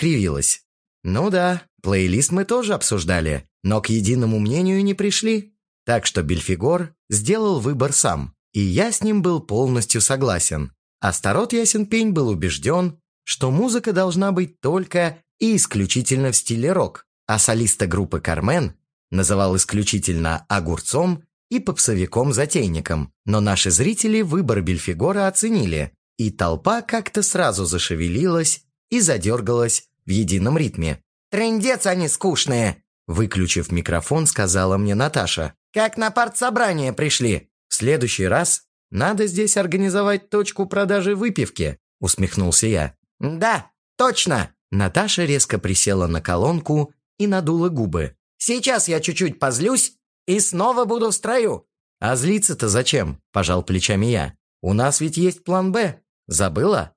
скривилась. «Ну да, плейлист мы тоже обсуждали, но к единому мнению не пришли. Так что Бельфигор сделал выбор сам, и я с ним был полностью согласен. Астарот Ясенпень был убежден, что музыка должна быть только и исключительно в стиле рок, а солиста группы «Кармен» называл исключительно огурцом и попсовиком-затейником. Но наши зрители выбор Бельфигора оценили, и толпа как-то сразу зашевелилась и задергалась в едином ритме. «Трындец они скучные!» Выключив микрофон, сказала мне Наташа. «Как на партсобрание пришли!» «В следующий раз надо здесь организовать точку продажи выпивки», усмехнулся я. «Да, точно!» Наташа резко присела на колонку и надула губы. «Сейчас я чуть-чуть позлюсь и снова буду в строю». «А злиться-то зачем?» – пожал плечами я. «У нас ведь есть план «Б». Забыла?»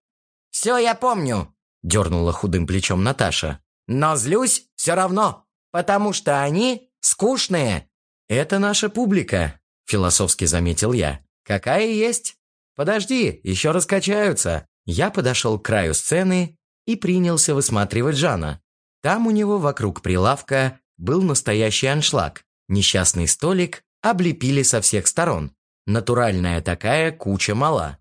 «Все я помню», – дернула худым плечом Наташа. «Но злюсь все равно, потому что они скучные». «Это наша публика», – философски заметил я. «Какая есть?» «Подожди, еще раскачаются». Я подошел к краю сцены и принялся высматривать Жана. Там у него вокруг прилавка был настоящий аншлаг. Несчастный столик облепили со всех сторон. Натуральная такая куча мала.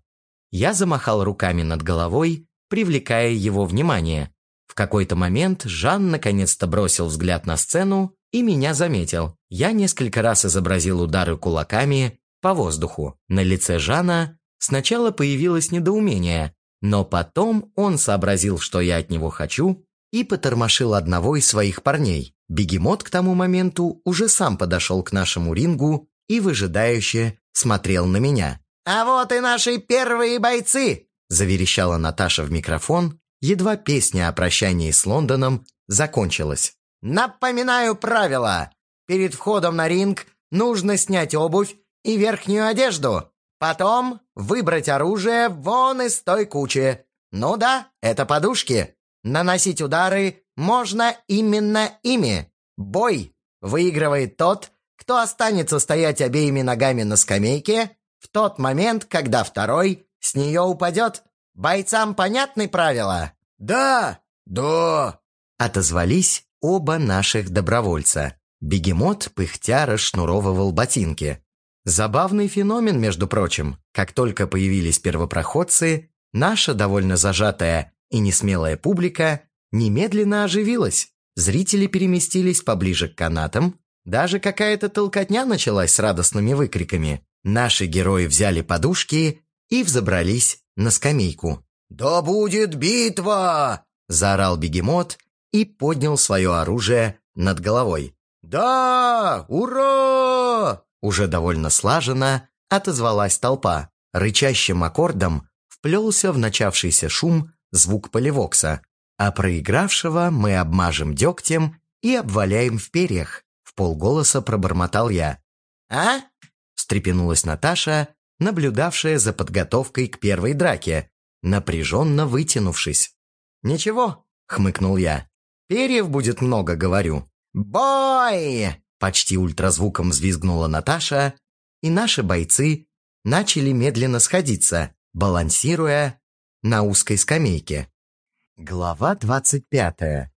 Я замахал руками над головой, привлекая его внимание. В какой-то момент Жан наконец-то бросил взгляд на сцену и меня заметил. Я несколько раз изобразил удары кулаками по воздуху. На лице Жана сначала появилось недоумение, но потом он сообразил, что я от него хочу, и потормошил одного из своих парней. Бегемот к тому моменту уже сам подошел к нашему рингу и выжидающе смотрел на меня. «А вот и наши первые бойцы!» Заверещала Наташа в микрофон, едва песня о прощании с Лондоном закончилась. «Напоминаю правила. Перед входом на ринг нужно снять обувь и верхнюю одежду. Потом выбрать оружие вон из той кучи. Ну да, это подушки. Наносить удары можно именно ими. Бой выигрывает тот, кто останется стоять обеими ногами на скамейке в тот момент, когда второй с нее упадет. Бойцам понятны правила? Да, да, отозвались оба наших добровольца. Бегемот пыхтя расшнуровывал ботинки. Забавный феномен, между прочим. Как только появились первопроходцы, наша довольно зажатая и несмелая публика немедленно оживилась. Зрители переместились поближе к канатам. Даже какая-то толкотня началась с радостными выкриками. Наши герои взяли подушки и взобрались на скамейку. «Да будет битва!» – заорал бегемот и поднял свое оружие над головой. «Да! Ура!» Уже довольно слаженно отозвалась толпа. Рычащим аккордом вплелся в начавшийся шум звук поливокса, а проигравшего мы обмажем дегтем и обваляем в перьях. В полголоса пробормотал я. «А?» – встрепенулась Наташа, наблюдавшая за подготовкой к первой драке, напряженно вытянувшись. «Ничего», – хмыкнул я. «Перьев будет много, говорю». «Бой!» Почти ультразвуком взвизгнула Наташа, и наши бойцы начали медленно сходиться, балансируя на узкой скамейке. Глава двадцать пятая.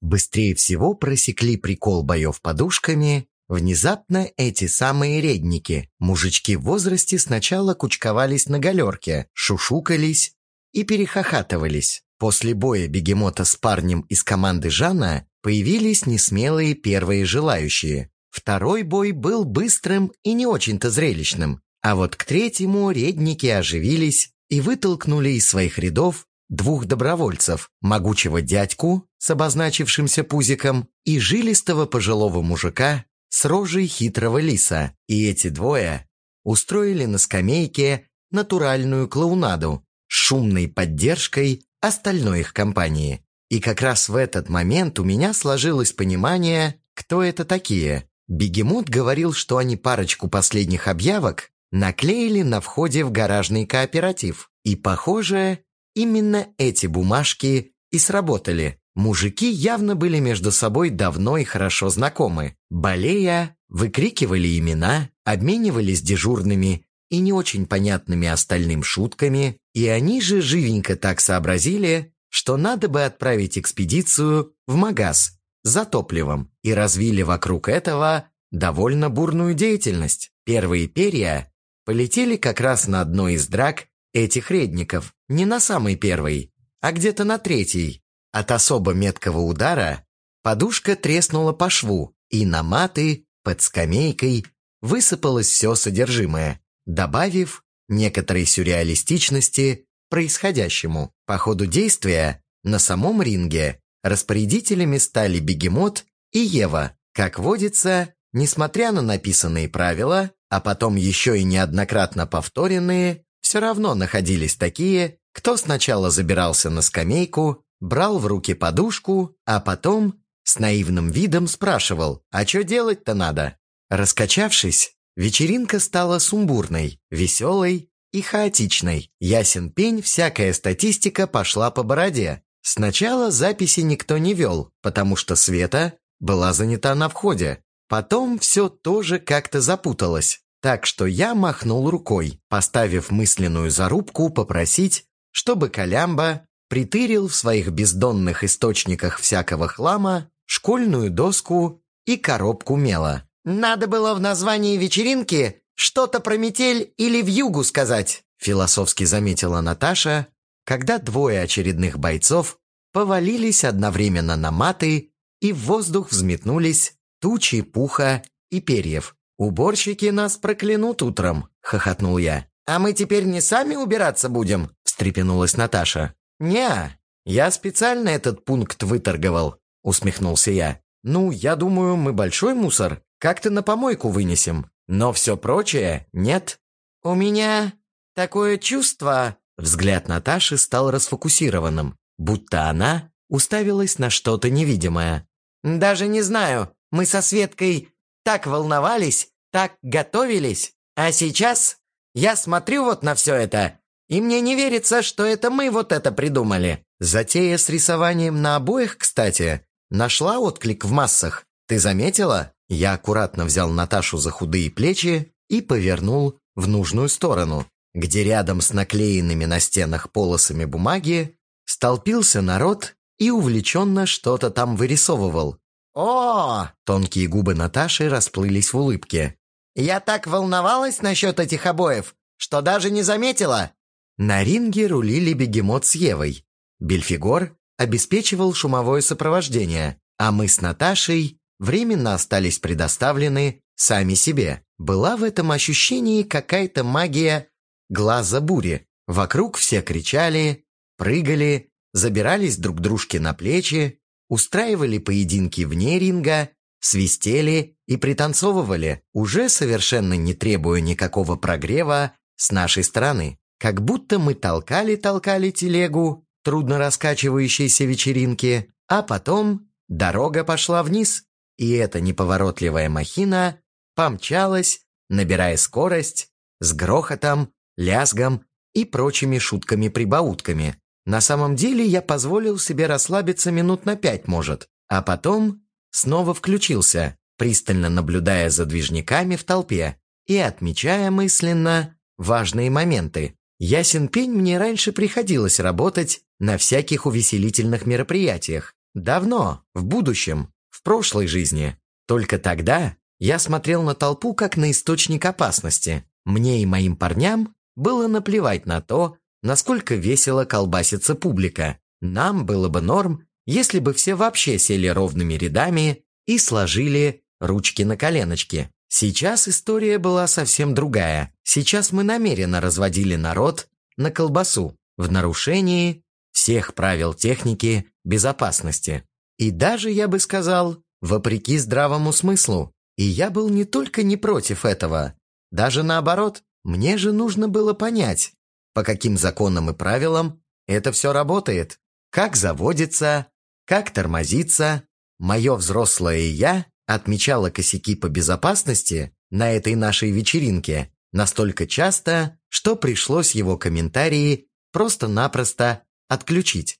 Быстрее всего просекли прикол боев подушками. Внезапно эти самые редники, мужички в возрасте, сначала кучковались на галерке, шушукались и перехохатывались. После боя бегемота с парнем из команды Жана появились несмелые первые желающие. Второй бой был быстрым и не очень-то зрелищным, а вот к третьему редники оживились и вытолкнули из своих рядов двух добровольцев, могучего дядьку с обозначившимся пузиком и жилистого пожилого мужика с рожей хитрого лиса. И эти двое устроили на скамейке натуральную клоунаду с шумной поддержкой остальной их компании. И как раз в этот момент у меня сложилось понимание, кто это такие. Бегемот говорил, что они парочку последних объявок наклеили на входе в гаражный кооператив. И, похоже, именно эти бумажки и сработали. Мужики явно были между собой давно и хорошо знакомы. Болея, выкрикивали имена, обменивались дежурными и не очень понятными остальным шутками, и они же живенько так сообразили, что надо бы отправить экспедицию в Магаз за топливом и развили вокруг этого довольно бурную деятельность. Первые перья полетели как раз на одной из драк этих редников, не на самый первый, а где-то на третий. От особо меткого удара подушка треснула по шву, и на маты под скамейкой высыпалось все содержимое, добавив некоторой сюрреалистичности происходящему. По ходу действия на самом ринге распорядителями стали Бегемот и Ева. Как водится, несмотря на написанные правила, а потом еще и неоднократно повторенные, все равно находились такие, кто сначала забирался на скамейку, брал в руки подушку, а потом с наивным видом спрашивал, а что делать-то надо? Раскачавшись, вечеринка стала сумбурной, веселой и хаотичной. Ясен пень, всякая статистика пошла по бороде. Сначала записи никто не вел, потому что Света была занята на входе. Потом все тоже как-то запуталось. Так что я махнул рукой, поставив мысленную зарубку попросить, чтобы Колямба притырил в своих бездонных источниках всякого хлама школьную доску и коробку мела. «Надо было в названии вечеринки что-то про метель или вьюгу сказать», философски заметила Наташа, когда двое очередных бойцов повалились одновременно на маты и в воздух взметнулись тучи пуха и перьев. «Уборщики нас проклянут утром», — хохотнул я. «А мы теперь не сами убираться будем?» — встрепенулась Наташа. «Не, я специально этот пункт выторговал», — усмехнулся я. «Ну, я думаю, мы большой мусор как-то на помойку вынесем, но все прочее нет». «У меня такое чувство...» Взгляд Наташи стал расфокусированным, будто она уставилась на что-то невидимое. «Даже не знаю, мы со Светкой так волновались, так готовились, а сейчас я смотрю вот на все это, и мне не верится, что это мы вот это придумали». Затея с рисованием на обоих, кстати, нашла отклик в массах. Ты заметила? Я аккуратно взял Наташу за худые плечи и повернул в нужную сторону, где рядом с наклеенными на стенах полосами бумаги столпился народ и увлеченно что-то там вырисовывал. «О!» Тонкие губы Наташи расплылись в улыбке. «Я так волновалась насчет этих обоев, что даже не заметила!» На ринге рулили бегемот с Евой. Бельфигор обеспечивал шумовое сопровождение, а мы с Наташей временно остались предоставлены сами себе. Была в этом ощущении какая-то магия глаза бури. Вокруг все кричали, прыгали, забирались друг дружке на плечи, устраивали поединки вне ринга, свистели и пританцовывали, уже совершенно не требуя никакого прогрева с нашей стороны. Как будто мы толкали-толкали телегу трудно раскачивающейся вечеринки, а потом дорога пошла вниз, и эта неповоротливая махина помчалась, набирая скорость, с грохотом, лязгом и прочими шутками-прибаутками. На самом деле я позволил себе расслабиться минут на пять, может, а потом снова включился, пристально наблюдая за движниками в толпе и отмечая мысленно важные моменты. Ясен пень мне раньше приходилось работать на всяких увеселительных мероприятиях. Давно, в будущем, в прошлой жизни. Только тогда я смотрел на толпу как на источник опасности. Мне и моим парням было наплевать на то, насколько весело колбасится публика. Нам было бы норм, если бы все вообще сели ровными рядами и сложили ручки на коленочки. Сейчас история была совсем другая. Сейчас мы намеренно разводили народ на колбасу в нарушении всех правил техники безопасности. И даже, я бы сказал, вопреки здравому смыслу. И я был не только не против этого, даже наоборот, мне же нужно было понять, по каким законам и правилам это все работает, как заводится, как тормозится. Мое взрослое «я» отмечало косяки по безопасности на этой нашей вечеринке настолько часто, что пришлось его комментарии просто-напросто отключить.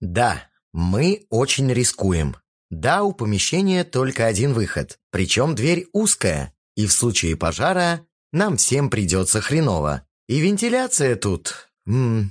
Да, мы очень рискуем. Да, у помещения только один выход, причем дверь узкая, и в случае пожара нам всем придется хреново. И вентиляция тут... М -м,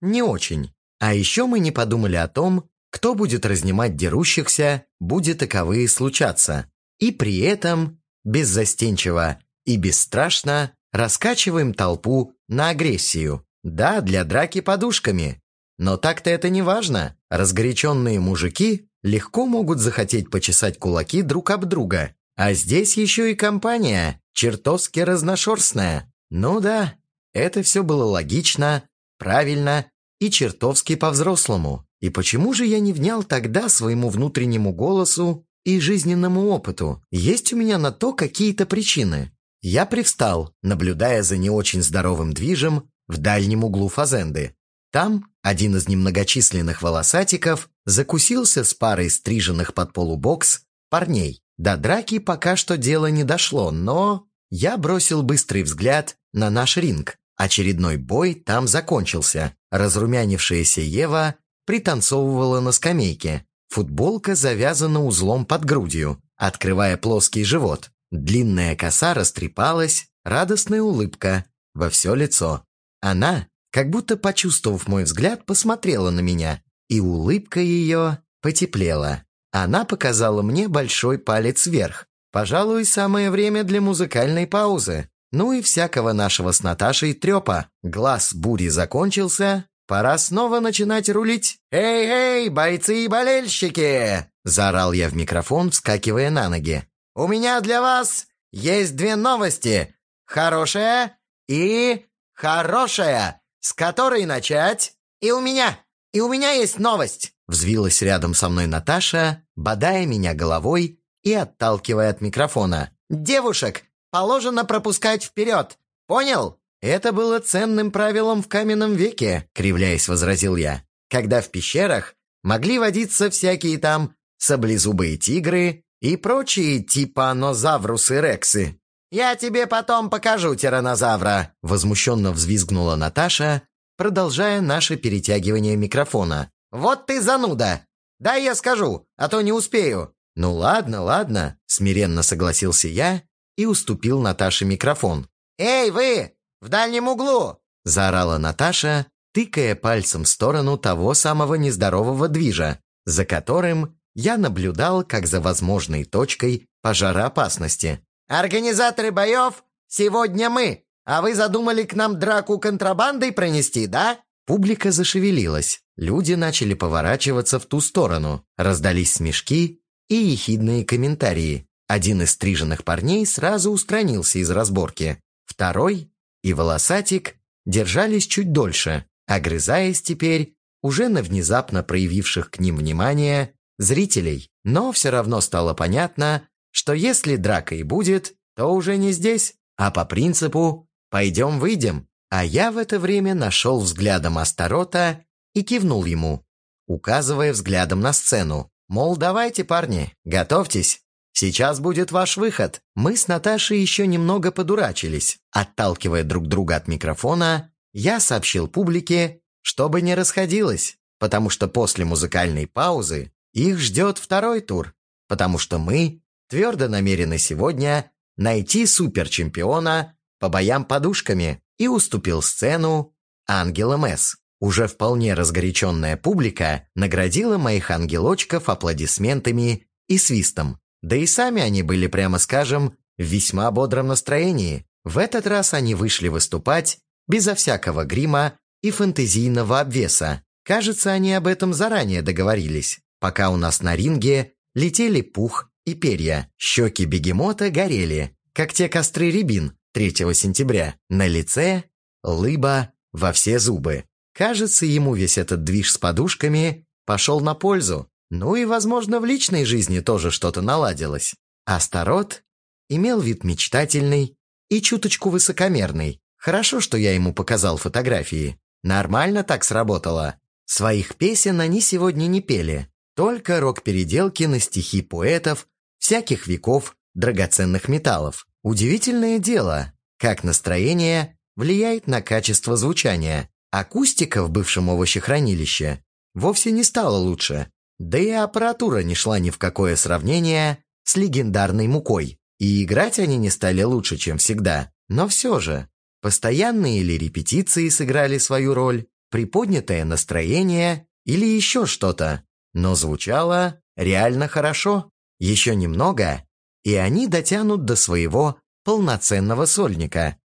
не очень. А еще мы не подумали о том, кто будет разнимать дерущихся, будет таковые случаться. И при этом беззастенчиво и бесстрашно раскачиваем толпу на агрессию. Да, для драки подушками. Но так-то это не важно. Разгоряченные мужики легко могут захотеть почесать кулаки друг об друга. А здесь еще и компания, чертовски разношерстная. Ну да, это все было логично, правильно и чертовски по-взрослому. И почему же я не внял тогда своему внутреннему голосу и жизненному опыту? Есть у меня на то какие-то причины. Я привстал, наблюдая за не очень здоровым движем в дальнем углу фазенды. Там один из немногочисленных волосатиков закусился с парой стриженных под полубокс парней. До драки пока что дело не дошло, но я бросил быстрый взгляд на наш ринг. Очередной бой там закончился. Разрумянившаяся Ева пританцовывала на скамейке. Футболка завязана узлом под грудью, открывая плоский живот. Длинная коса растрепалась, радостная улыбка во все лицо. Она, как будто почувствовав мой взгляд, посмотрела на меня, и улыбка ее потеплела. Она показала мне большой палец вверх. Пожалуй, самое время для музыкальной паузы. Ну и всякого нашего с Наташей трепа. Глаз бури закончился, пора снова начинать рулить. «Эй-эй, бойцы и болельщики!» – заорал я в микрофон, вскакивая на ноги. «У меня для вас есть две новости. Хорошая и хорошая. С которой начать? И у меня, и у меня есть новость. Взвилась рядом со мной Наташа, бодая меня головой и отталкивая от микрофона. «Девушек положено пропускать вперед! Понял?» «Это было ценным правилом в каменном веке», — кривляясь возразил я. «Когда в пещерах могли водиться всякие там саблезубые тигры и прочие типанозаврусы-рексы». «Я тебе потом покажу тиранозавра», — возмущенно взвизгнула Наташа, продолжая наше перетягивание микрофона. «Вот ты зануда! Дай я скажу, а то не успею!» «Ну ладно, ладно», — смиренно согласился я и уступил Наташе микрофон. «Эй, вы! В дальнем углу!» — заорала Наташа, тыкая пальцем в сторону того самого нездорового движа, за которым я наблюдал как за возможной точкой пожароопасности. «Организаторы боев сегодня мы, а вы задумали к нам драку контрабандой пронести, да?» Публика зашевелилась. Люди начали поворачиваться в ту сторону. Раздались смешки и ехидные комментарии. Один из стриженных парней сразу устранился из разборки. Второй и волосатик держались чуть дольше, огрызаясь теперь уже на внезапно проявивших к ним внимание зрителей. Но все равно стало понятно, что если драка и будет, то уже не здесь, а по принципу «пойдем-выйдем». А я в это время нашел взглядом Астарота и кивнул ему, указывая взглядом на сцену. Мол, давайте, парни, готовьтесь. Сейчас будет ваш выход. Мы с Наташей еще немного подурачились. Отталкивая друг друга от микрофона, я сообщил публике, чтобы не расходилось, потому что после музыкальной паузы их ждет второй тур, потому что мы твердо намерены сегодня найти суперчемпиона по боям подушками и уступил сцену ангелам С. Уже вполне разгоряченная публика наградила моих ангелочков аплодисментами и свистом. Да и сами они были, прямо скажем, в весьма бодром настроении. В этот раз они вышли выступать безо всякого грима и фэнтезийного обвеса. Кажется, они об этом заранее договорились, пока у нас на ринге летели пух и перья. Щеки бегемота горели, как те костры рябин 3 сентября. На лице лыба во все зубы. Кажется, ему весь этот движ с подушками пошел на пользу. Ну и, возможно, в личной жизни тоже что-то наладилось. Астарот имел вид мечтательный и чуточку высокомерный. Хорошо, что я ему показал фотографии. Нормально так сработало. Своих песен они сегодня не пели. Только рок-переделки на стихи поэтов всяких веков драгоценных металлов. Удивительное дело, как настроение влияет на качество звучания. Акустика в бывшем овощехранилище вовсе не стала лучше, да и аппаратура не шла ни в какое сравнение с легендарной мукой. И играть они не стали лучше, чем всегда. Но все же, постоянные ли репетиции сыграли свою роль? приподнятое настроение или еще что-то, но звучало реально хорошо. Еще немного, и они дотянут до своего полноценного сольника.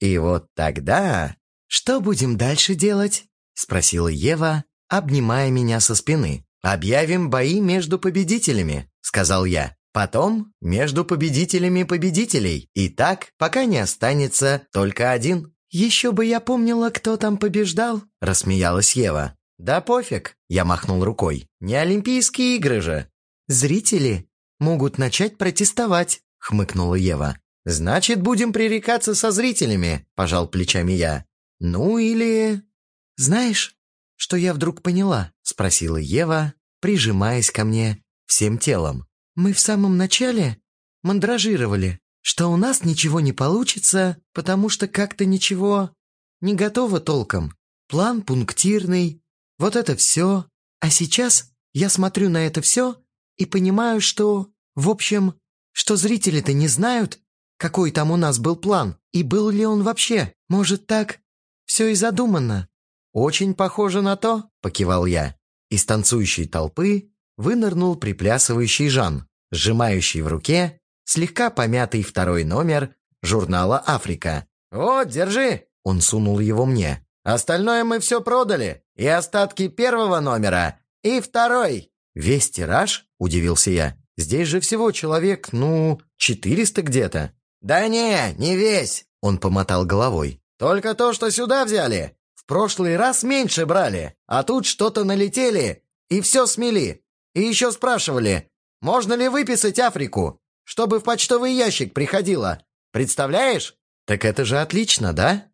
И вот тогда... «Что будем дальше делать?» — спросила Ева, обнимая меня со спины. «Объявим бои между победителями», — сказал я. «Потом между победителями победителей. И так, пока не останется только один». «Еще бы я помнила, кто там побеждал», — рассмеялась Ева. «Да пофиг», — я махнул рукой. «Не Олимпийские игры же». «Зрители могут начать протестовать», — хмыкнула Ева. «Значит, будем пререкаться со зрителями», — пожал плечами я. «Ну или...» «Знаешь, что я вдруг поняла?» — спросила Ева, прижимаясь ко мне всем телом. «Мы в самом начале мандражировали, что у нас ничего не получится, потому что как-то ничего не готово толком. План пунктирный, вот это все. А сейчас я смотрю на это все и понимаю, что, в общем, что зрители-то не знают, какой там у нас был план, и был ли он вообще. Может, так все и задумано». «Очень похоже на то», — покивал я. Из танцующей толпы вынырнул приплясывающий Жан, сжимающий в руке слегка помятый второй номер журнала «Африка». «Вот, держи!» — он сунул его мне. «Остальное мы все продали, и остатки первого номера, и второй». «Весь тираж?» — удивился я. «Здесь же всего человек, ну, четыреста где-то». «Да не, не весь!» — он помотал головой. «Только то, что сюда взяли. Прошлый раз меньше брали, а тут что-то налетели и все смели. И еще спрашивали, можно ли выписать Африку, чтобы в почтовый ящик приходило. Представляешь? Так это же отлично, да?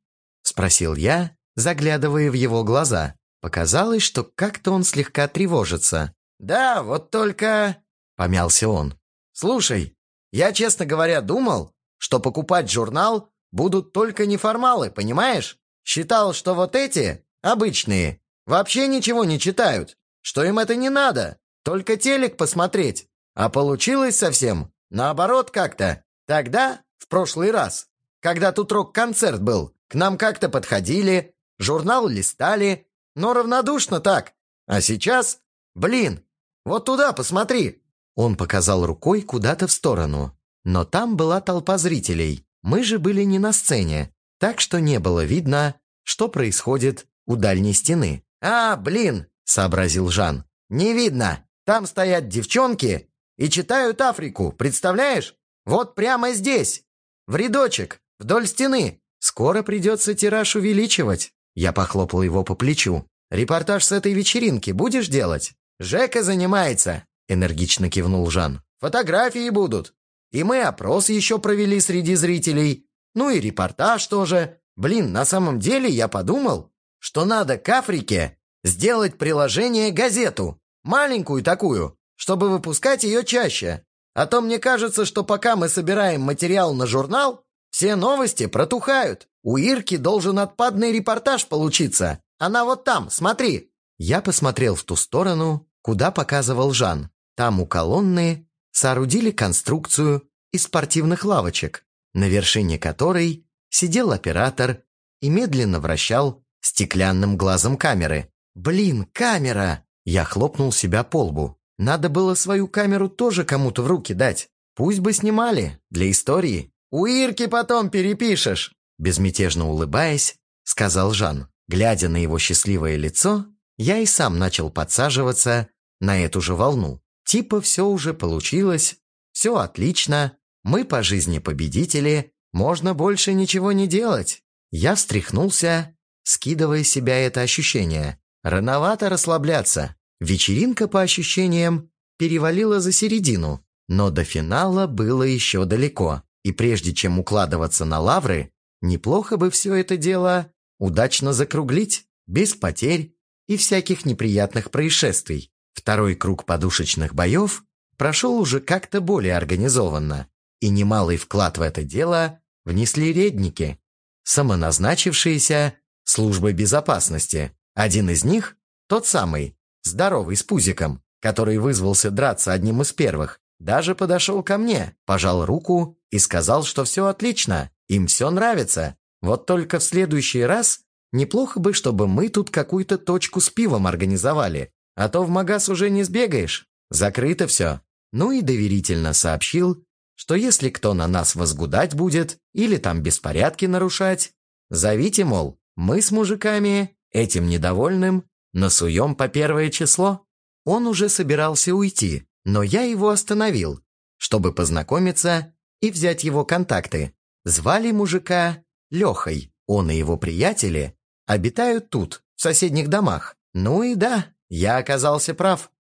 Спросил я, заглядывая в его глаза. Показалось, что как-то он слегка тревожится. «Да, вот только...» — помялся он. «Слушай, я, честно говоря, думал, что покупать журнал будут только неформалы, понимаешь? Считал, что вот эти, обычные, вообще ничего не читают, что им это не надо, только телек посмотреть. А получилось совсем наоборот как-то. Тогда, в прошлый раз, когда тут рок-концерт был, к нам как-то подходили, журнал листали, но равнодушно так. А сейчас, блин, вот туда посмотри. Он показал рукой куда-то в сторону. Но там была толпа зрителей. Мы же были не на сцене так что не было видно, что происходит у дальней стены. «А, блин!» – сообразил Жан. «Не видно! Там стоят девчонки и читают Африку, представляешь? Вот прямо здесь, в рядочек, вдоль стены. Скоро придется тираж увеличивать». Я похлопал его по плечу. «Репортаж с этой вечеринки будешь делать?» «Жека занимается», – энергично кивнул Жан. «Фотографии будут. И мы опрос еще провели среди зрителей. Ну и репортаж тоже. Блин, на самом деле я подумал, что надо к Африке сделать приложение-газету. Маленькую такую, чтобы выпускать ее чаще. А то мне кажется, что пока мы собираем материал на журнал, все новости протухают. У Ирки должен отпадный репортаж получиться. Она вот там, смотри. Я посмотрел в ту сторону, куда показывал Жан. Там у колонны соорудили конструкцию из спортивных лавочек на вершине которой сидел оператор и медленно вращал стеклянным глазом камеры. «Блин, камера!» Я хлопнул себя по лбу. Надо было свою камеру тоже кому-то в руки дать. Пусть бы снимали, для истории. «У Ирки потом перепишешь!» Безмятежно улыбаясь, сказал Жан. Глядя на его счастливое лицо, я и сам начал подсаживаться на эту же волну. Типа все уже получилось, все отлично, мы по жизни победители, можно больше ничего не делать. Я встряхнулся, скидывая себя это ощущение. Рановато расслабляться. Вечеринка, по ощущениям, перевалила за середину, но до финала было еще далеко. И прежде чем укладываться на лавры, неплохо бы все это дело удачно закруглить, без потерь и всяких неприятных происшествий. Второй круг подушечных боев прошел уже как-то более организованно и немалый вклад в это дело внесли редники, самоназначившиеся службой безопасности. Один из них, тот самый, здоровый с пузиком, который вызвался драться одним из первых, даже подошел ко мне, пожал руку и сказал, что все отлично, им все нравится. Вот только в следующий раз Неплохо бы, чтобы мы тут какую-то точку с пивом организовали, а то в магаз уже не сбегаешь. Закрыто все. Ну и доверительно сообщил, что если кто на нас возгудать будет или там беспорядки нарушать, зовите, мол, мы с мужиками, этим недовольным, насуем по первое число. Он уже собирался уйти, но я его остановил, чтобы познакомиться и взять его контакты. Звали мужика Лехой. Он и его приятели обитают тут, в соседних домах. Ну и да, я оказался прав.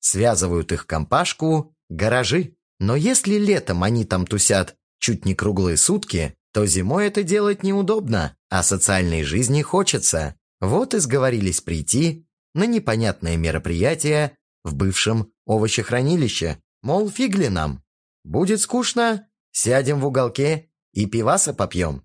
Связывают их компашку гаражи. Но если летом они там тусят чуть не круглые сутки, то зимой это делать неудобно, а социальной жизни хочется. Вот и сговорились прийти на непонятное мероприятие в бывшем овощехранилище. Мол, фигли нам. Будет скучно, сядем в уголке и пиваса попьем.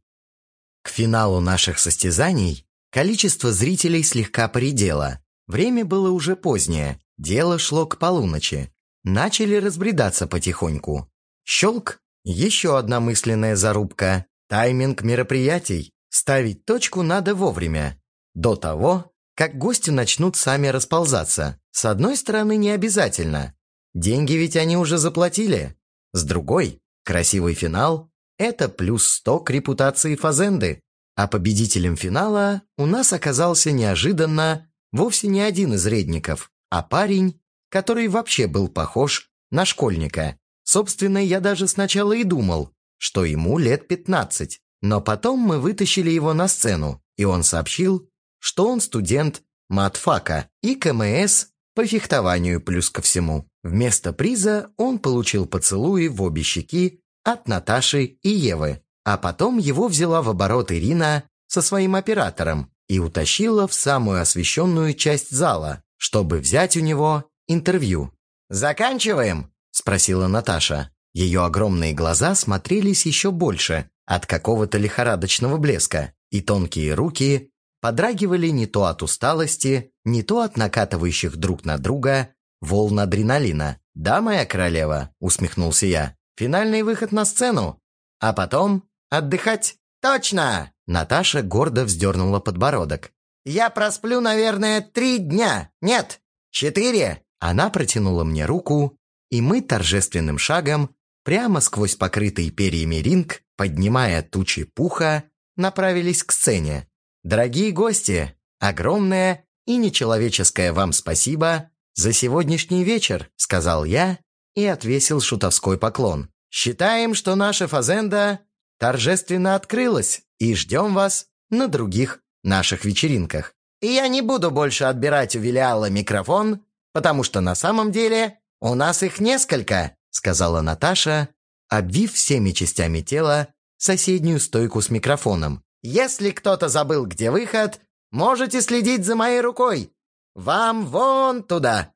К финалу наших состязаний количество зрителей слегка поредело. Время было уже позднее, дело шло к полуночи. Начали разбредаться потихоньку. Щелк, еще одна мысленная зарубка. Тайминг мероприятий. Ставить точку надо вовремя. До того, как гости начнут сами расползаться. С одной стороны, не обязательно. Деньги ведь они уже заплатили. С другой, красивый финал – это плюс 100 к репутации Фазенды. А победителем финала у нас оказался неожиданно вовсе не один из редников, а парень, который вообще был похож на школьника. Собственно, я даже сначала и думал, что ему лет 15. Но потом мы вытащили его на сцену, и он сообщил, что он студент матфака и КМС по фехтованию плюс ко всему. Вместо приза он получил поцелуи в обе щеки от Наташи и Евы, а потом его взяла в оборот Ирина со своим оператором и утащила в самую освещенную часть зала, чтобы взять у него интервью. «Заканчиваем?» – спросила Наташа. Ее огромные глаза смотрелись еще больше от какого-то лихорадочного блеска, и тонкие руки подрагивали не то от усталости, не то от накатывающих друг на друга волн адреналина. «Да, моя королева», — усмехнулся я. «Финальный выход на сцену, а потом отдыхать». «Точно!» — Наташа гордо вздернула подбородок. «Я просплю, наверное, три дня. Нет, четыре». Она протянула мне руку, и мы торжественным шагом, прямо сквозь покрытый перьями ринг, поднимая тучи пуха, направились к сцене. Дорогие гости, огромное и нечеловеческое вам спасибо за сегодняшний вечер», — сказал я и отвесил шутовской поклон. «Считаем, что наша фазенда торжественно открылась и ждем вас на других наших вечеринках. И я не буду больше отбирать у Вилиала микрофон, потому что на самом деле у нас их несколько», — сказала Наташа, обвив всеми частями тела соседнюю стойку с микрофоном. Если кто-то забыл, где выход, можете следить за моей рукой. Вам вон туда.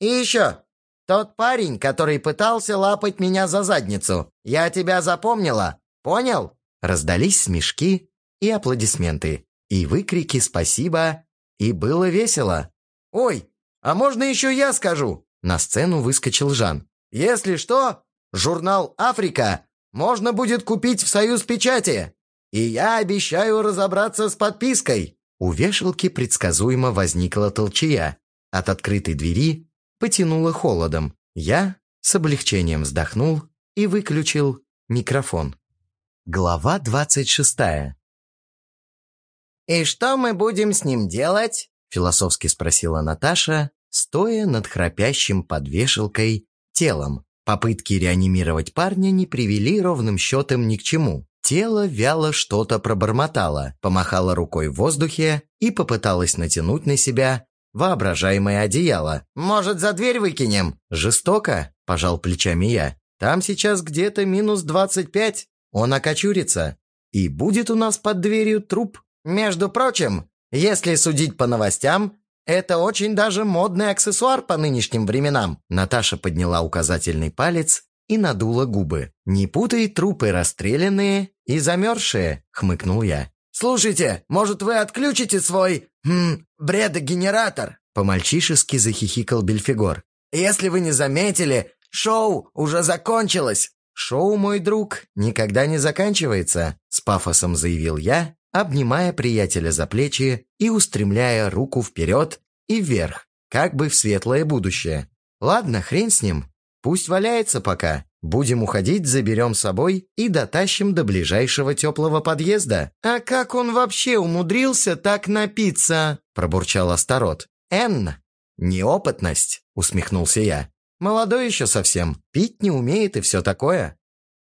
И еще, тот парень, который пытался лапать меня за задницу. Я тебя запомнила. Понял?» Раздались смешки и аплодисменты, и выкрики «Спасибо!» И было весело. «Ой, а можно еще я скажу?» На сцену выскочил Жан. «Если что, журнал «Африка» можно будет купить в «Союз печати». И я обещаю разобраться с подпиской!» У вешалки предсказуемо возникла толчая. От открытой двери потянуло холодом. Я с облегчением вздохнул и выключил микрофон. Глава двадцать шестая. «И что мы будем с ним делать?» – философски спросила Наташа, стоя над храпящим под вешалкой телом. Попытки реанимировать парня не привели ровным счетом ни к чему. Тело вяло что-то пробормотало, помахало рукой в воздухе и попыталось натянуть на себя воображаемое одеяло. «Может, за дверь выкинем?» «Жестоко», – пожал плечами я. «Там сейчас где-то минус двадцать пять. Он окочурится. И будет у нас под дверью труп. Между прочим, если судить по новостям, это очень даже модный аксессуар по нынешним временам». Наташа подняла указательный палец и надула губы. «Не путай трупы расстрелянные и замерзшие», — хмыкнул я. «Слушайте, может, вы отключите свой... Хм, бредогенератор?» По-мальчишески захихикал Бельфигор. «Если вы не заметили, шоу уже закончилось!» «Шоу, мой друг, никогда не заканчивается», — с пафосом заявил я обнимая приятеля за плечи и устремляя руку вперед и вверх, как бы в светлое будущее. Ладно, хрен с ним, пусть валяется пока. Будем уходить, заберем с собой и дотащим до ближайшего теплого подъезда. А как он вообще умудрился так напиться? Пробурчал Астарот. Энн, неопытность, усмехнулся я. Молодой еще совсем, пить не умеет и все такое.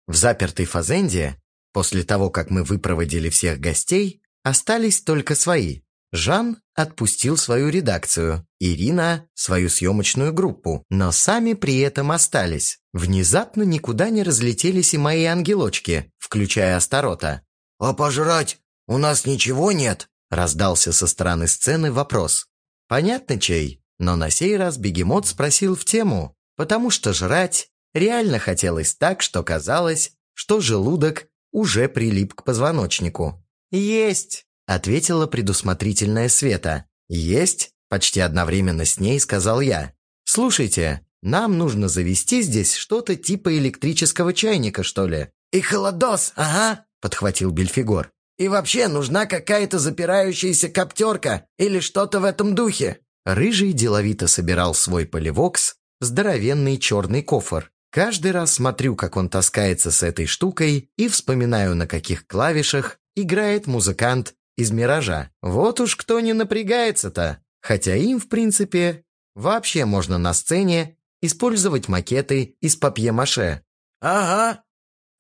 В запертой фазенде, после того, как мы выпроводили всех гостей, остались только свои. Жан отпустил свою редакцию, Ирина – свою съемочную группу, но сами при этом остались. Внезапно никуда не разлетелись и мои ангелочки, включая Астарота. «А пожрать у нас ничего нет?» – раздался со стороны сцены вопрос. Понятно, чей, но на сей раз бегемот спросил в тему, потому что жрать реально хотелось так, что казалось, что желудок уже прилип к позвоночнику. «Есть!» Ответила предусмотрительная Света. «Есть?» Почти одновременно с ней сказал я. «Слушайте, нам нужно завести здесь что-то типа электрического чайника, что ли?» «И холодос, ага!» Подхватил Бельфигор. «И вообще нужна какая-то запирающаяся коптерка или что-то в этом духе!» Рыжий деловито собирал свой поливокс, здоровенный черный кофр. Каждый раз смотрю, как он таскается с этой штукой и вспоминаю, на каких клавишах играет музыкант из «Миража». Вот уж кто не напрягается-то. Хотя им, в принципе, вообще можно на сцене использовать макеты из папье-маше. «Ага.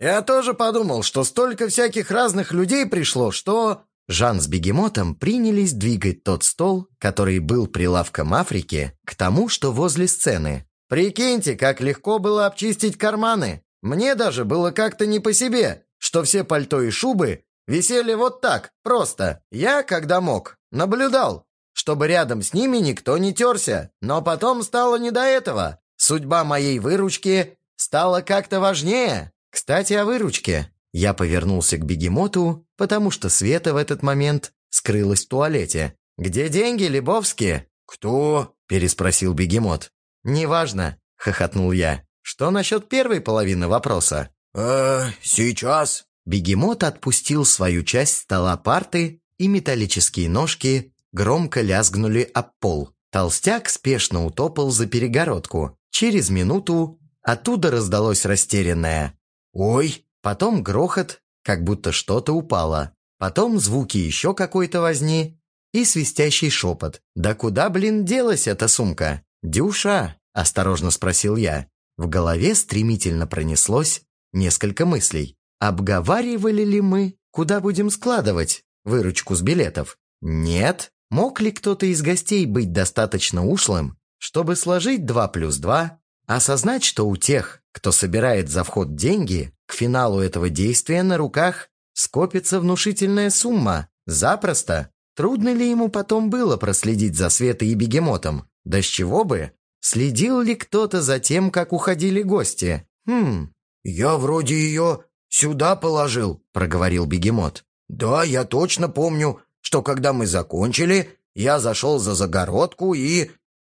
Я тоже подумал, что столько всяких разных людей пришло, что...» Жан с бегемотом принялись двигать тот стол, который был прилавком Африки, к тому, что возле сцены. «Прикиньте, как легко было обчистить карманы. Мне даже было как-то не по себе, что все пальто и шубы Висели вот так, просто. Я, когда мог, наблюдал, чтобы рядом с ними никто не терся. Но потом стало не до этого. Судьба моей выручки стала как-то важнее. Кстати, о выручке. Я повернулся к бегемоту, потому что Света в этот момент скрылась в туалете. «Где деньги, Лебовские?» «Кто?» – переспросил бегемот. «Неважно», – хохотнул я. «Что насчет первой половины вопроса?» «Э, сейчас», Бегемот отпустил свою часть стола парты, и металлические ножки громко лязгнули об пол. Толстяк спешно утопал за перегородку. Через минуту оттуда раздалось растерянное «Ой!», потом грохот, как будто что-то упало. Потом звуки еще какой-то возни и свистящий шепот. «Да куда, блин, делась эта сумка?» «Дюша?» – осторожно спросил я. В голове стремительно пронеслось несколько мыслей. Обговаривали ли мы, куда будем складывать выручку с билетов? Нет. Мог ли кто-то из гостей быть достаточно ушлым, чтобы сложить 2 плюс 2, осознать, что у тех, кто собирает за вход деньги, к финалу этого действия на руках скопится внушительная сумма? Запросто. Трудно ли ему потом было проследить за Светой и бегемотом? Да с чего бы? Следил ли кто-то за тем, как уходили гости? Хм. «Я вроде ее сюда положил», — проговорил бегемот. «Да, я точно помню, что когда мы закончили, я зашел за загородку и...»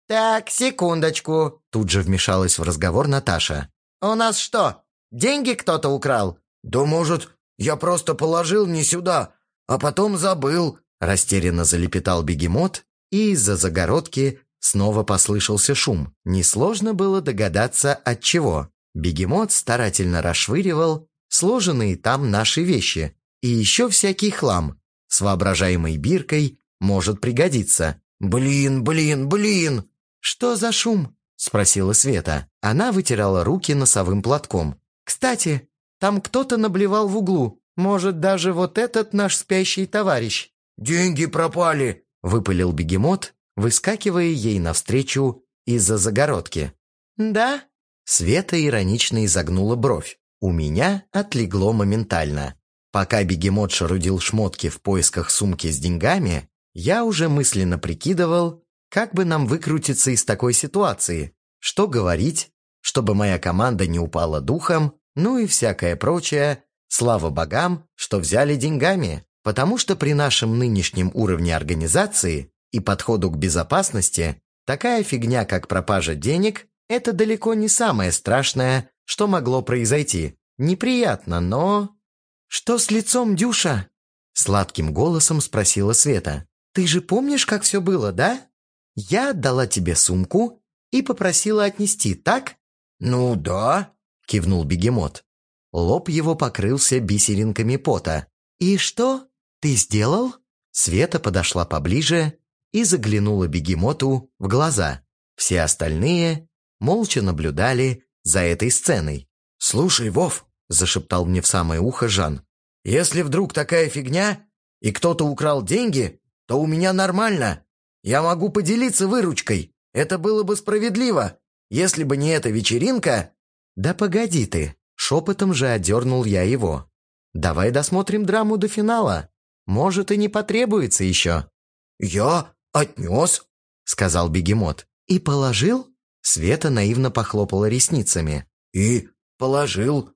«Так, секундочку», — тут же вмешалась в разговор Наташа. «У нас что, деньги кто-то украл?» «Да, может, я просто положил не сюда, а потом забыл», — растерянно залепетал бегемот, и из-за загородки снова послышался шум. Несложно было догадаться, от чего. Бегемот старательно расшвыривал сложенные там наши вещи и еще всякий хлам с воображаемой биркой может пригодиться. «Блин, блин, блин!» «Что за шум?» – спросила Света. Она вытирала руки носовым платком. «Кстати, там кто-то наблевал в углу. Может, даже вот этот наш спящий товарищ». «Деньги пропали!» – выпалил бегемот, выскакивая ей навстречу из-за загородки. «Да?» Света иронично изогнула бровь. У меня отлегло моментально. Пока бегемот шарудил шмотки в поисках сумки с деньгами, я уже мысленно прикидывал, как бы нам выкрутиться из такой ситуации, что говорить, чтобы моя команда не упала духом, ну и всякое прочее. Слава богам, что взяли деньгами, потому что при нашем нынешнем уровне организации и подходу к безопасности такая фигня, как пропажа денег, это далеко не самое страшное, что могло произойти. Неприятно, но... «Что с лицом, Дюша?» Сладким голосом спросила Света. «Ты же помнишь, как все было, да? Я отдала тебе сумку и попросила отнести, так?» «Ну да», — кивнул бегемот. Лоб его покрылся бисеринками пота. «И что ты сделал?» Света подошла поближе и заглянула бегемоту в глаза. Все остальные молча наблюдали за этой сценой. «Слушай, Вов», — зашептал мне в самое ухо Жан, «если вдруг такая фигня, и кто-то украл деньги, то у меня нормально. Я могу поделиться выручкой. Это было бы справедливо. Если бы не эта вечеринка...» «Да погоди ты!» Шепотом же одернул я его. «Давай досмотрим драму до финала. Может, и не потребуется еще». «Я отнес», — сказал бегемот. «И положил?» Света наивно похлопала ресницами. «И положил,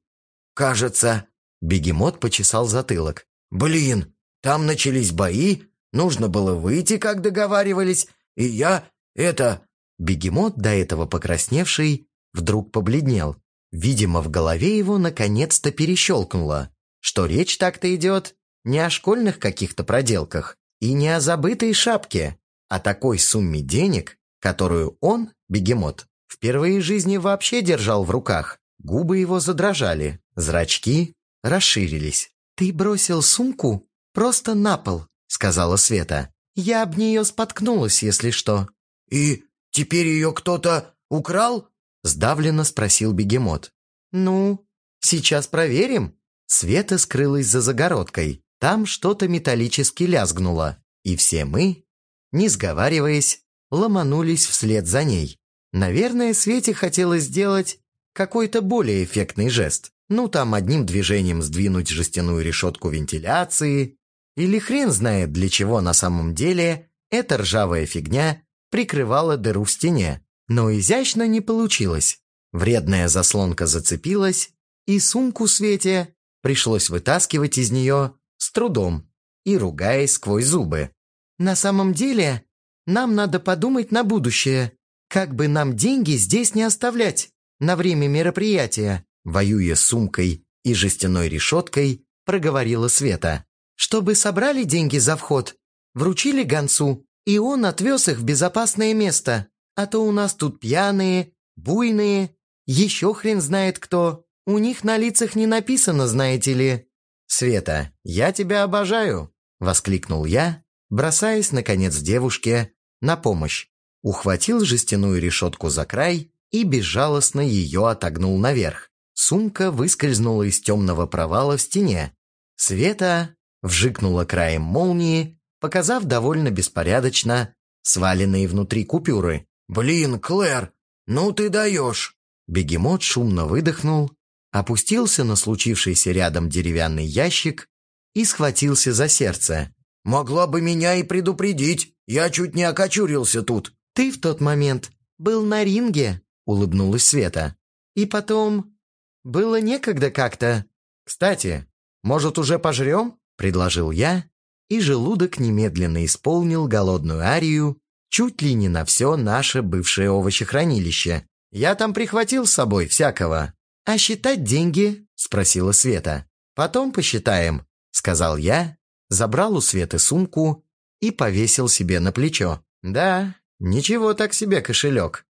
кажется». Бегемот почесал затылок. «Блин, там начались бои, нужно было выйти, как договаривались, и я это...» Бегемот, до этого покрасневший, вдруг побледнел. Видимо, в голове его наконец-то перещелкнуло, что речь так-то идет не о школьных каких-то проделках и не о забытой шапке, а такой сумме денег, которую он, бегемот, впервые в жизни вообще держал в руках. Губы его задрожали, зрачки расширились. «Ты бросил сумку просто на пол», — сказала Света. «Я об нее споткнулась, если что». «И теперь ее кто-то украл?» — сдавленно спросил бегемот. «Ну, сейчас проверим». Света скрылась за загородкой. Там что-то металлически лязгнуло, и все мы, не сговариваясь, ломанулись вслед за ней. Наверное, Свете хотелось сделать какой-то более эффектный жест. Ну, там одним движением сдвинуть жестяную решетку вентиляции. Или хрен знает, для чего на самом деле эта ржавая фигня прикрывала дыру в стене. Но изящно не получилось. Вредная заслонка зацепилась, и сумку Свете пришлось вытаскивать из нее с трудом и ругаясь сквозь зубы. «На самом деле, нам надо подумать на будущее. Как бы нам деньги здесь не оставлять на время мероприятия?» Воюя сумкой и жестяной решеткой, проговорила Света. «Чтобы собрали деньги за вход, вручили гонцу, и он отвез их в безопасное место. А то у нас тут пьяные, буйные еще хрен знает кто. У них на лицах не написано, знаете ли. «Света, я тебя обожаю!» — воскликнул я, бросаясь, наконец, девушке на помощь. Ухватил жестяную решетку за край и безжалостно ее отогнул наверх. Сумка выскользнула из темного провала в стене. Света вжикнула краем молнии, показав довольно беспорядочно сваленные внутри купюры. «Блин, Клэр, ну ты даешь!» Бегемот шумно выдохнул, опустился на случившийся рядом деревянный ящик и схватился за сердце. «Могла бы меня и предупредить, я чуть не окочурился тут». «Ты в тот момент был на ринге», — улыбнулась Света. «И потом было некогда как-то. Кстати, может, уже пожрем?» — предложил я, и желудок немедленно исполнил голодную арию чуть ли не на все наше бывшее овощехранилище. Я там прихватил с собой всякого. А считать деньги?» – спросила Света. «Потом посчитаем», – сказал я, забрал у Светы сумку и повесил себе на плечо. «Да, ничего так себе кошелек».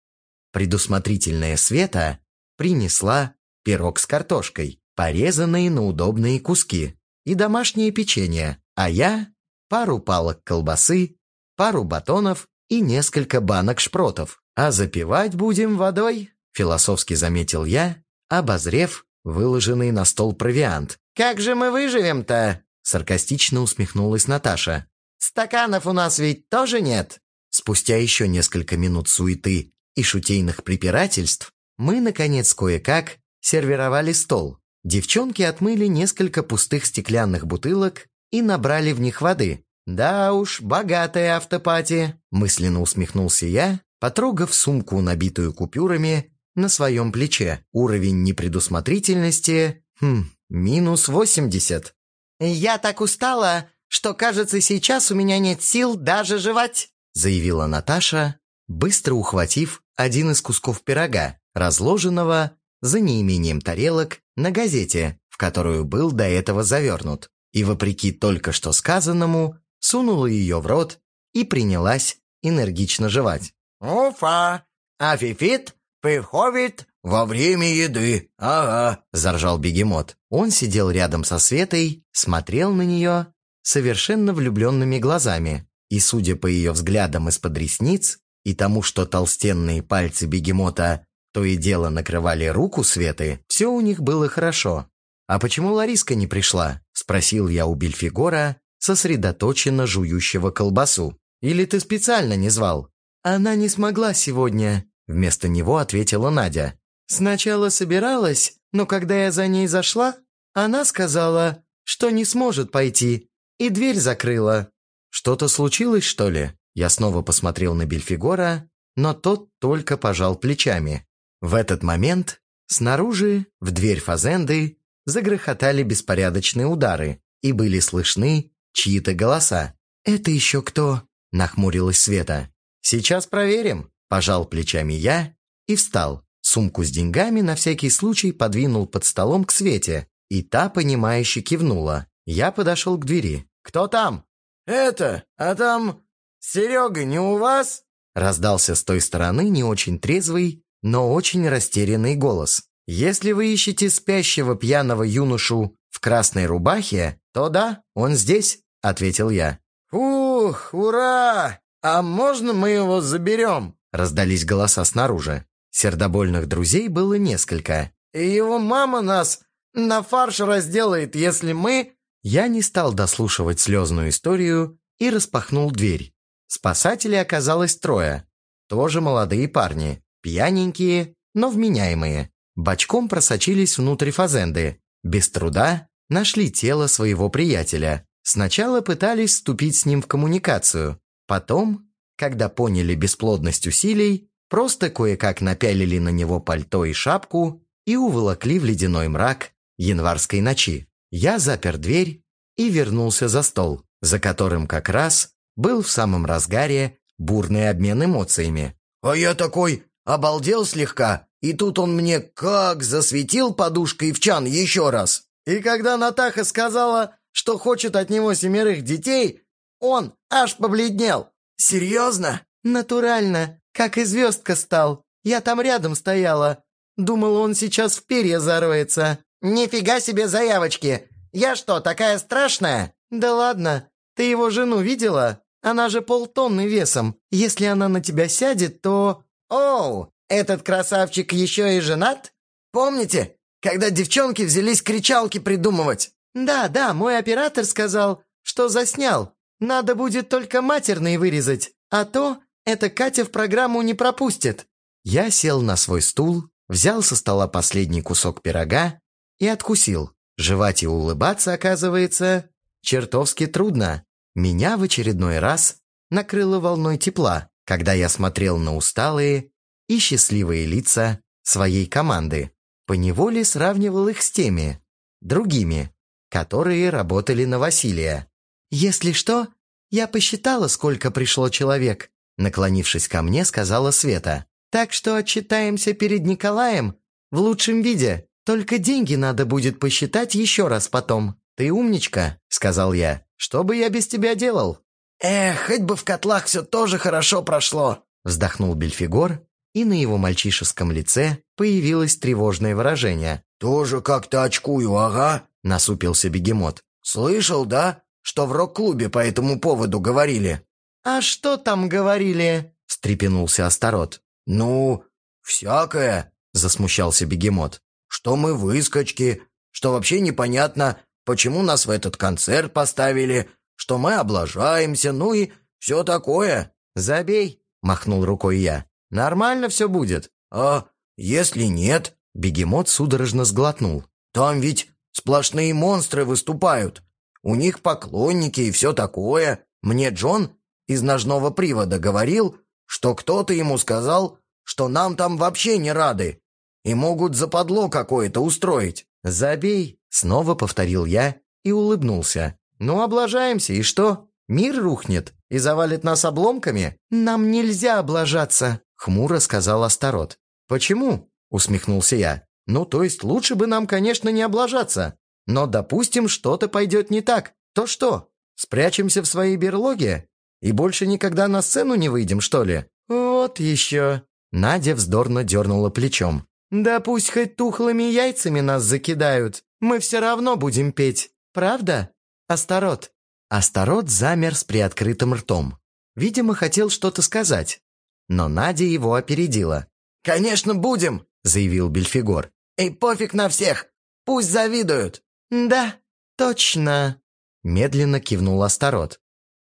Предусмотрительная Света принесла пирог с картошкой, порезанные на удобные куски, и домашнее печенье, а я – пару палок колбасы, пару батонов и несколько банок шпротов. «А запивать будем водой?» – философски заметил я, обозрев выложенный на стол провиант. «Как же мы выживем-то?» – саркастично усмехнулась Наташа. «Стаканов у нас ведь тоже нет?» Спустя еще несколько минут суеты и шутейных препирательств мы, наконец, кое-как сервировали стол. Девчонки отмыли несколько пустых стеклянных бутылок и набрали в них воды. «Да уж, богатая автопати», – мысленно усмехнулся я, потрогав сумку, набитую купюрами, на своем плече. Уровень непредусмотрительности... Хм, минус 80. «Я так устала, что, кажется, сейчас у меня нет сил даже жевать», заявила Наташа, быстро ухватив один из кусков пирога, разложенного за неимением тарелок на газете, в которую был до этого завернут. и, вопреки только что сказанному, сунула ее в рот и принялась энергично жевать. «Уфа! Афифит приходит во время еды, ага!» – заржал бегемот. Он сидел рядом со Светой, смотрел на нее совершенно влюбленными глазами, и, судя по ее взглядам из-под ресниц и тому, что толстенные пальцы бегемота то и дело накрывали руку Светы, все у них было хорошо. «А почему Лариска не пришла?» – спросил я у Бельфигора, сосредоточенно жующего колбасу. «Или ты специально не звал?» «Она не смогла сегодня», – вместо него ответила Надя. «Сначала собиралась, но когда я за ней зашла, она сказала, что не сможет пойти, и дверь закрыла». «Что-то случилось, что ли?» Я снова посмотрел на Бельфигора, но тот только пожал плечами. В этот момент снаружи, в дверь Фазенды, загрохотали беспорядочные удары, и были слышны чьи-то голоса. «Это еще кто?» – нахмурилась Света. «Сейчас проверим», – пожал плечами я и встал. Сумку с деньгами на всякий случай подвинул под столом к Свете, и та, понимающе кивнула. Я подошел к двери. «Кто там?» «Это, а там Серега не у вас?» Раздался с той стороны не очень трезвый, но очень растерянный голос. «Если вы ищете спящего пьяного юношу в красной рубахе, то да, он здесь», — ответил я. «Ух, ура! А можно мы его заберем?» — раздались голоса снаружи. Сердобольных друзей было несколько. «И его мама нас на фарш разделает, если мы...» Я не стал дослушивать слезную историю и распахнул дверь. Спасателей оказалось трое. Тоже молодые парни, пьяненькие, но вменяемые. Бочком просочились внутрь фазенды. Без труда нашли тело своего приятеля. Сначала пытались вступить с ним в коммуникацию. Потом, когда поняли бесплодность усилий, просто кое-как напялили на него пальто и шапку и уволокли в ледяной мрак январской ночи. Я запер дверь и вернулся за стол, за которым как раз был в самом разгаре бурный обмен эмоциями. «А я такой обалдел слегка, и тут он мне как засветил подушкой в чан еще раз. И когда Натаха сказала, что хочет от него семерых детей, он аж побледнел. Серьезно? Натурально, как и звездка стал. Я там рядом стояла. Думал, он сейчас в перья зарвается. Нифига себе заявочки. Я что, такая страшная? Да ладно. Ты его жену видела? Она же полтонны весом. Если она на тебя сядет, то... Оу, этот красавчик еще и женат? Помните, когда девчонки взялись кричалки придумывать? Да, да, мой оператор сказал, что заснял. Надо будет только матерные вырезать, а то эта Катя в программу не пропустит. Я сел на свой стул, взял со стола последний кусок пирога и откусил. Жевать и улыбаться, оказывается, чертовски трудно. Меня в очередной раз накрыло волной тепла, когда я смотрел на усталые и счастливые лица своей команды. Поневоле сравнивал их с теми, другими, которые работали на Василия. «Если что, я посчитала, сколько пришло человек», наклонившись ко мне, сказала Света. «Так что отчитаемся перед Николаем в лучшем виде. Только деньги надо будет посчитать еще раз потом». «Ты умничка», — сказал я. «Что бы я без тебя делал?» «Эх, хоть бы в котлах все тоже хорошо прошло», — вздохнул Бельфигор, и на его мальчишеском лице появилось тревожное выражение. «Тоже как-то очкую, ага», — насупился бегемот. «Слышал, да, что в рок-клубе по этому поводу говорили?» «А что там говорили?» — встрепенулся Астарот. «Ну, всякое», — засмущался бегемот. «Что мы выскочки, что вообще непонятно, почему нас в этот концерт поставили, что мы облажаемся, ну и все такое». «Забей», — махнул рукой я. «Нормально все будет». «А если нет?» — бегемот судорожно сглотнул. «Там ведь сплошные монстры выступают. У них поклонники и все такое. Мне Джон из ножного привода говорил, что кто-то ему сказал, что нам там вообще не рады и могут западло какое-то устроить». «Забей», — снова повторил я и улыбнулся. «Ну, облажаемся, и что? Мир рухнет и завалит нас обломками? Нам нельзя облажаться», — хмуро сказал Астарот. «Почему?» — усмехнулся я. «Ну, то есть лучше бы нам, конечно, не облажаться. Но допустим, что-то пойдет не так. То что? Спрячемся в своей берлоге? И больше никогда на сцену не выйдем, что ли? Вот еще. Надя вздорно дернула плечом. Да пусть хоть тухлыми яйцами нас закидают. Мы все равно будем петь. Правда? Астарот. Астарот замер с приоткрытым ртом. Видимо, хотел что-то сказать. Но Надя его опередила. «Конечно, будем!» — заявил Бельфигор. «Эй, пофиг на всех! Пусть завидуют!» «Да, точно!» — медленно кивнул Астарот.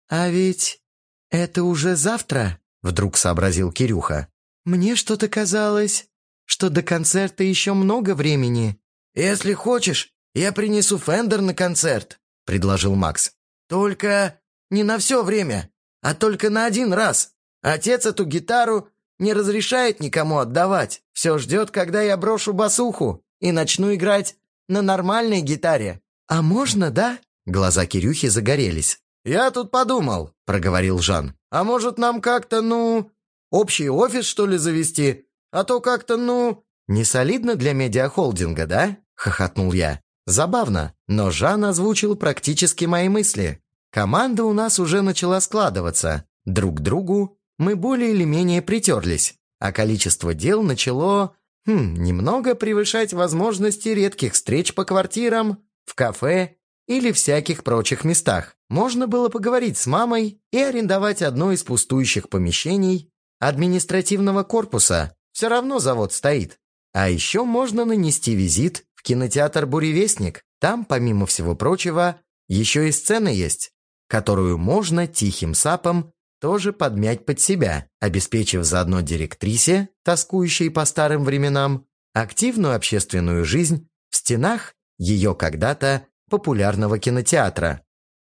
«А ведь это уже завтра?» — вдруг сообразил Кирюха. «Мне что-то казалось, что до концерта еще много времени». «Если хочешь, я принесу Фендер на концерт», — предложил Макс. «Только не на все время, а только на один раз. Отец эту гитару не разрешает никому отдавать. Все ждет, когда я брошу басуху и начну играть на нормальной гитаре». «А можно, да?» Глаза Кирюхи загорелись. «Я тут подумал», — проговорил Жан. «А может, нам как-то, ну, общий офис, что ли, завести? А то как-то, ну...» «Не солидно для медиахолдинга, да?» — хохотнул я. «Забавно, но Жан озвучил практически мои мысли. Команда у нас уже начала складываться. Друг к другу мы более или менее притерлись, а количество дел начало хм, немного превышать возможности редких встреч по квартирам, в кафе или всяких прочих местах. Можно было поговорить с мамой и арендовать одно из пустующих помещений административного корпуса. Все равно завод стоит. А еще можно нанести визит в кинотеатр «Буревестник». Там, помимо всего прочего, еще и сцена есть, которую можно тихим сапом тоже подмять под себя, обеспечив заодно директрисе, тоскующей по старым временам, активную общественную жизнь в стенах ее когда-то популярного кинотеатра.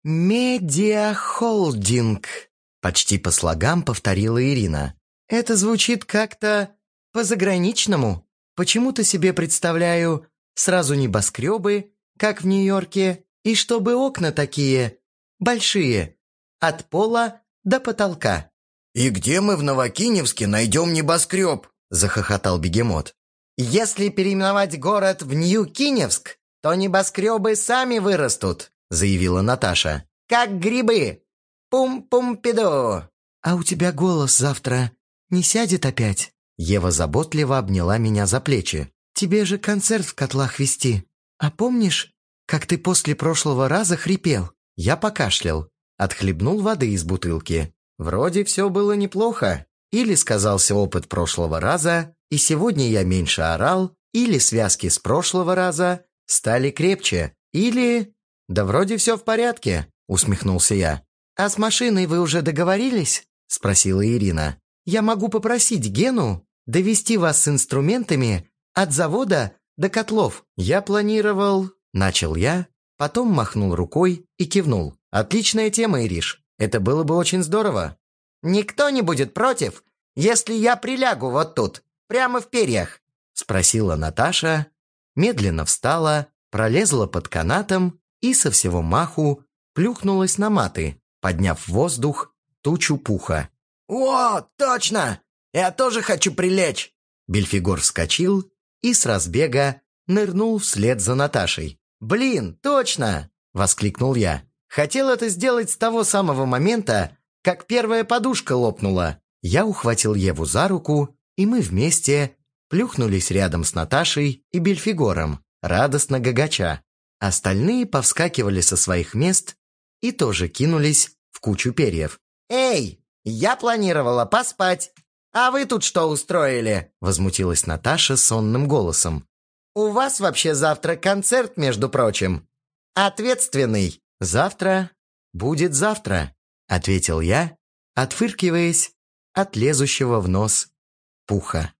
«Медиахолдинг», — почти по слогам повторила Ирина. «Это звучит как-то по-заграничному. Почему-то себе представляю сразу небоскребы, как в Нью-Йорке, и чтобы окна такие большие, от пола до потолка». «И где мы в Новокиневске найдем небоскреб?» – захохотал бегемот. «Если переименовать город в Нью-Киневск, то небоскребы сами вырастут», – заявила Наташа. «Как грибы! Пум-пум-пиду!» «А у тебя голос завтра не сядет опять?» Ева заботливо обняла меня за плечи. «Тебе же концерт в котлах вести. А помнишь, как ты после прошлого раза хрипел?» Я покашлял. Отхлебнул воды из бутылки. Вроде все было неплохо. Или сказался опыт прошлого раза, и сегодня я меньше орал, или связки с прошлого раза стали крепче, или... Да вроде все в порядке, усмехнулся я. А с машиной вы уже договорились? Спросила Ирина. Я могу попросить Гену довести вас с инструментами от завода до котлов. Я планировал... Начал я, потом махнул рукой и кивнул. Отличная тема, Ириш. Это было бы очень здорово. Никто не будет против, если я прилягу вот тут, прямо в перьях, спросила Наташа, медленно встала, пролезла под канатом и со всего маху плюхнулась на маты, подняв в воздух тучу пуха. «О, точно! Я тоже хочу прилечь!» Бельфигор вскочил и с разбега нырнул вслед за Наташей. «Блин, точно!» — воскликнул я. Хотел это сделать с того самого момента, как первая подушка лопнула. Я ухватил Еву за руку, и мы вместе плюхнулись рядом с Наташей и Бельфигором, радостно гагача. Остальные повскакивали со своих мест и тоже кинулись в кучу перьев. «Эй, я планировала поспать, а вы тут что устроили?» Возмутилась Наташа сонным голосом. «У вас вообще завтра концерт, между прочим. Ответственный». «Завтра будет завтра», — ответил я, отфыркиваясь от лезущего в нос пуха.